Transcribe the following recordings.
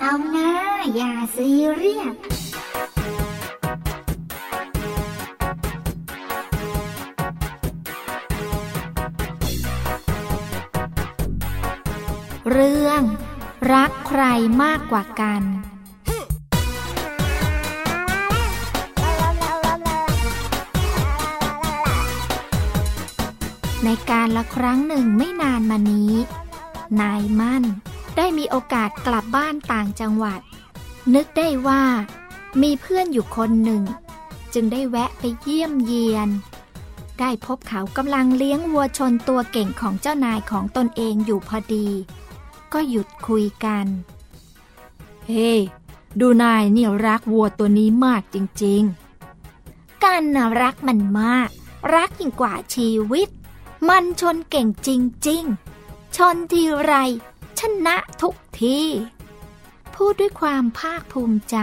เอานะ อย่าซีเรียสเรื่อง รักใครมากกว่ากันในการละครั้งหนึ่งไม่นานมานี้ นายมั่น ได้มีโอกาสกลับบ้านต่างจังหวัด นึกได้ว่า มีเพื่อนอยู่คนหนึ่ง จึงได้แวะไปเยี่ยมเยียน ได้พบเขากำลังเลี้ยงวัวชนตัวเก่งของเจ้านายของตนเองอยู่พอดี ก็หยุดคุยกัน เฮ้ดูนายนี่รักวัวตัวนี้มากจริงกันน่ะรักมันมาก รักยิ่งกว่าชีวิต มันชนเก่งจริง ๆ ชนทีไร ชนะทุกที พูดด้วยความภาคภูมิใจ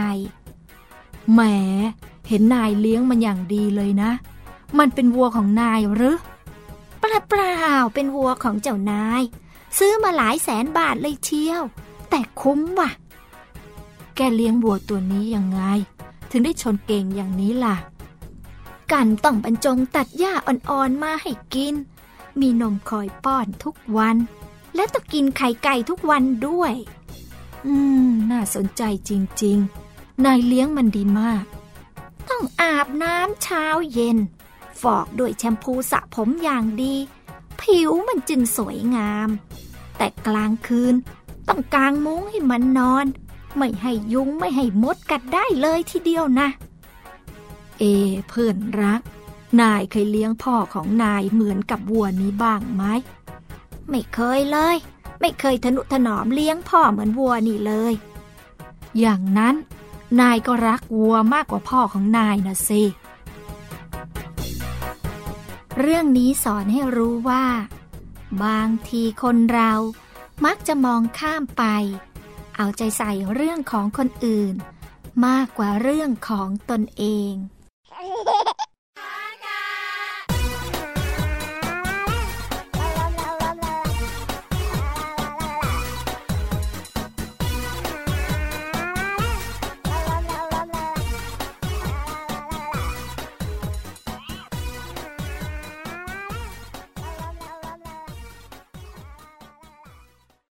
แหม เห็นนายเลี้ยงมันอย่างดีเลยนะ มันเป็นวัวของนายหรือเปล่าเปล่าเป็นวัวของเจ้านาย ซื้อมาหลายแสนบาทเลยเชียว แต่คุ้มว่ะ แกเลี้ยงวัวตัวนี้ยังไง ถึงได้ชนเก่งอย่างนี้ล่ะ กันต้องบรรจงตัดหญ้าอ่อนๆมาให้กิน มีนมคอยป้อนทุกวัน และต้องกินไข่ไก่ทุกวันด้วย อืม น่าสนใจจริง ๆ นายเลี้ยงมันดีมาก ต้องอาบน้ำเช้าเย็น ฟอกด้วยแชมพูสระผมอย่างดี ผิวมันจึงสวยงาม แต่กลางคืน ต้องกางมุ้งให้มันนอน ไม่ให้ยุงไม่ให้มดกัดได้เลยทีเดียวนะ เอ เพื่อนรัก นายเคยเลี้ยงพ่อของนายเหมือนกับวัวนี้บ้างไหม ไม่เคยเลย ไม่เคยทนุถนอมเลี้ยงพ่อเหมือนวัวนี่เลย อย่างนั้น นายก็รักวัวมากกว่าพ่อของนายนะสิ เรื่องนี้สอนให้รู้ว่า บางทีคนเรามักจะมองข้ามไป เอาใจใส่เรื่องของคนอื่น มากกว่าเรื่องของตนเอง